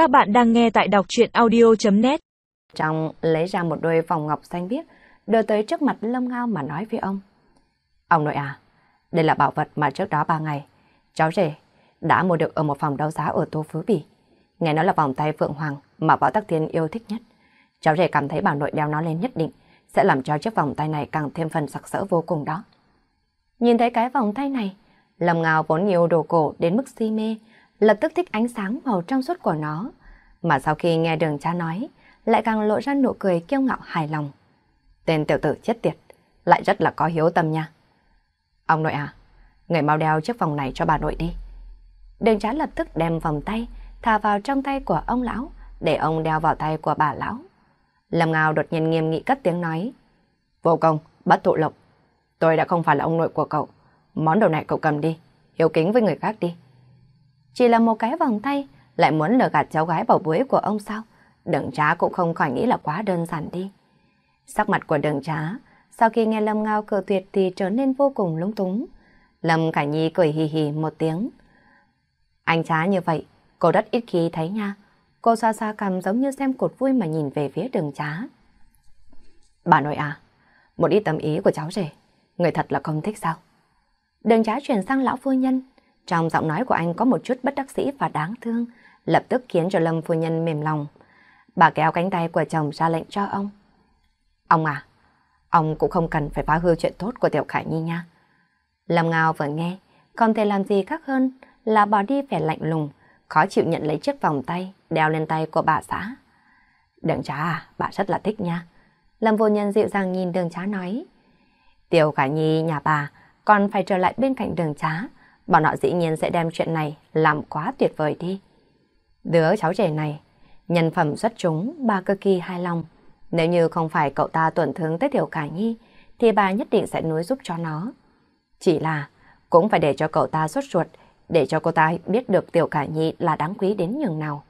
Các bạn đang nghe tại đọc truyện audio.net Trong lấy ra một đôi vòng ngọc xanh biếc, đưa tới trước mặt Lâm Ngao mà nói với ông. Ông nội à, đây là bảo vật mà trước đó ba ngày, cháu rể đã mua được ở một phòng đấu giá ở Tô Phú Bỉ. Nghe nói là vòng tay Phượng Hoàng mà Võ Tắc Thiên yêu thích nhất. Cháu rể cảm thấy bà nội đeo nó lên nhất định sẽ làm cho chiếc vòng tay này càng thêm phần sặc sỡ vô cùng đó. Nhìn thấy cái vòng tay này, Lâm Ngao vốn nhiều đồ cổ đến mức si mê, lập tức thích ánh sáng màu trong suốt của nó. Mà sau khi nghe đường cha nói, lại càng lộ ra nụ cười kiêu ngạo hài lòng. Tên tiểu tử chết tiệt, lại rất là có hiếu tâm nha. Ông nội à, người mau đeo chiếc vòng này cho bà nội đi. Đường trá lập tức đem vòng tay thả vào trong tay của ông lão, để ông đeo vào tay của bà lão. Lâm Ngao đột nhiên nghiêm nghị cất tiếng nói. Vô công, bắt tụ lộc. Tôi đã không phải là ông nội của cậu. Món đồ này cậu cầm đi, hiếu kính với người khác đi. Chỉ là một cái vòng tay, lại muốn lừa gạt cháu gái bảo bối của ông sao? Đường trá cũng không khỏi nghĩ là quá đơn giản đi. Sắc mặt của Đường trá, sau khi nghe Lâm Ngao cờ tuyệt thì trở nên vô cùng lúng túng. Lâm Cả Nhi cười hì hì một tiếng. Anh trá như vậy, cô rất ít khi thấy nha. Cô xa xa cầm giống như xem cột vui mà nhìn về phía đường trá. Bà nội à, một ít tâm ý của cháu rể, người thật là không thích sao? Đường trá chuyển sang lão phu nhân, trong giọng nói của anh có một chút bất đắc sĩ và đáng thương, lập tức khiến cho Lâm phu nhân mềm lòng. Bà kéo cánh tay của chồng ra lệnh cho ông. Ông à, ông cũng không cần phải phá hư chuyện tốt của Tiểu Khải Nhi nha. Lâm Ngao vừa nghe, không thể làm gì khác hơn là bỏ đi vẻ lạnh lùng, khó chịu nhận lấy chiếc vòng tay đeo lên tay của bà xã. Đường trá à, bà rất là thích nha. Lâm vô nhân dịu dàng nhìn đường trá nói. Tiểu Khải Nhi nhà bà còn phải trở lại bên cạnh đường trá, bọn họ dĩ nhiên sẽ đem chuyện này làm quá tuyệt vời đi. Đứa cháu trẻ này, nhân phẩm xuất chúng, bà cực kỳ hài lòng. Nếu như không phải cậu ta tổn thương tới Tiểu Khả Nhi, thì bà nhất định sẽ nuôi giúp cho nó. Chỉ là, cũng phải để cho cậu ta xuất ruột, để cho cô ta biết được Tiểu Khả Nhi là đáng quý đến nhường nào.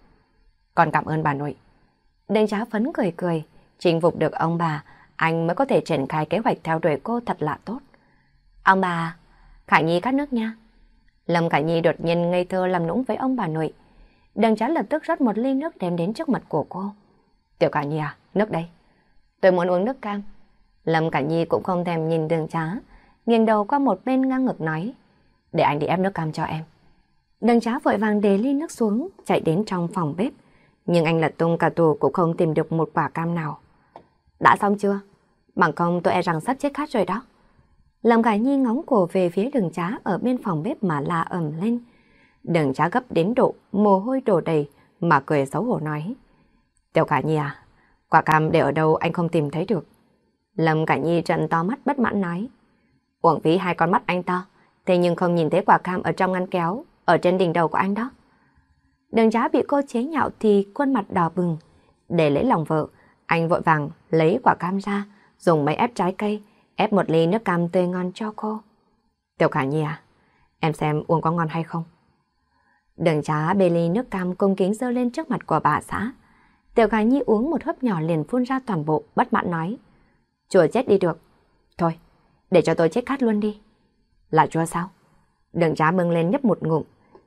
Còn cảm ơn bà nội. Đinh giá phấn cười cười, chinh phục được ông bà, anh mới có thể triển khai kế hoạch theo đuổi cô thật là tốt. Ông bà, Khả Nhi cắt nước nha. Lâm Khả Nhi đột nhiên ngây thơ làm nũng với ông bà nội. Đằng trái lập tức rót một ly nước đem đến trước mặt của cô. Tiểu Khả Nhi à, nước đây. Tôi muốn uống nước cam. Lâm Khả Nhi cũng không thèm nhìn đường trá, nghiêng đầu qua một bên ngang ngực nói. Để anh đi ép nước cam cho em. Đường trá vội vàng để ly nước xuống, chạy đến trong phòng bếp. Nhưng anh lật tung cả tủ cũng không tìm được một quả cam nào. Đã xong chưa? Bằng không tôi e rằng sắp chết khát rồi đó. Lâm Khải Nhi ngóng cổ về phía đường trá ở bên phòng bếp mà la ẩm lên. Đường trá gấp đến độ, mồ hôi đổ đầy, mà cười xấu hổ nói. Tiểu Khải Nhi à, quả cam để ở đâu anh không tìm thấy được. Lâm Khải Nhi trần to mắt bất mãn nói. Uổng phí hai con mắt anh to, thế nhưng không nhìn thấy quả cam ở trong ngăn kéo, ở trên đỉnh đầu của anh đó. Đường trá bị cô chế nhạo thì khuôn mặt đỏ bừng. Để lấy lòng vợ, anh vội vàng lấy quả cam ra, dùng máy ép trái cây, ép một ly nước cam tươi ngon cho cô. Tiểu Khả Nhi à, em xem uống có ngon hay không? Đường trá bê ly nước cam cung kính dơ lên trước mặt của bà xã. Tiểu Khả Nhi uống một hớp nhỏ liền phun ra toàn bộ, bất mãn nói. Chùa chết đi được. Thôi, để cho tôi chết khát luôn đi. Là chua sao? Đường trá bưng lên nhấp một ngụm,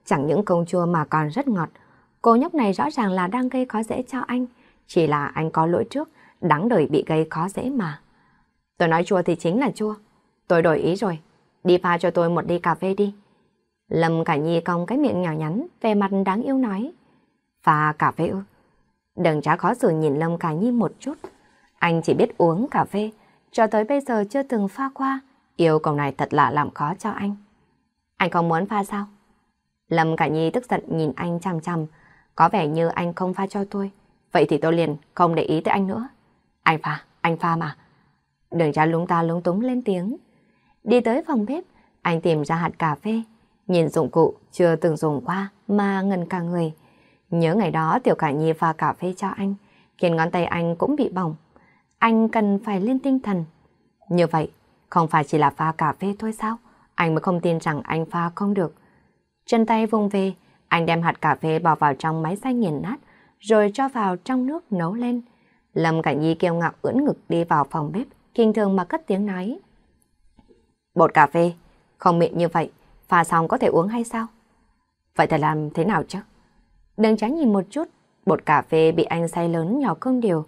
chẳng những công chua mà còn rất ngọt. Cô nhóc này rõ ràng là đang gây khó dễ cho anh, chỉ là anh có lỗi trước, đáng đời bị gây khó dễ mà. Tôi nói chua thì chính là chua. Tôi đổi ý rồi. Đi pha cho tôi một ly cà phê đi. Lâm Cả Nhi cong cái miệng nhỏ nhắn, về mặt đáng yêu nói. Pha cà phê ư? Đừng trá khó xử nhìn Lâm Cả Nhi một chút. Anh chỉ biết uống cà phê, cho tới bây giờ chưa từng pha qua. Yêu cầu này thật là làm khó cho anh. Anh không muốn pha sao? Lâm Cả Nhi tức giận nhìn anh chằm chằm. Có vẻ như anh không pha cho tôi. Vậy thì tôi liền không để ý tới anh nữa. Anh pha, anh pha mà. Đường cho lúng ta lúng túng lên tiếng. Đi tới phòng bếp, anh tìm ra hạt cà phê. Nhìn dụng cụ chưa từng dùng qua mà ngần cả người. Nhớ ngày đó Tiểu Khả Nhi pha cà phê cho anh, khiến ngón tay anh cũng bị bỏng. Anh cần phải lên tinh thần. Như vậy, không phải chỉ là pha cà phê thôi sao? Anh mới không tin rằng anh pha không được. Chân tay vùng về, anh đem hạt cà phê bỏ vào trong máy xay nghiền nát, rồi cho vào trong nước nấu lên. Lâm Cảnh Nhi kêu ngạo ưỡn ngực đi vào phòng bếp, kinh thường mà cất tiếng nói. Bột cà phê, không mịn như vậy, pha xong có thể uống hay sao? Vậy thì làm thế nào chứ? Đừng tránh nhìn một chút, Bột cà phê bị anh say lớn nhỏ không điều.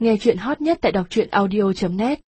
Nghe chuyện hot nhất tại đọc truyện audio.net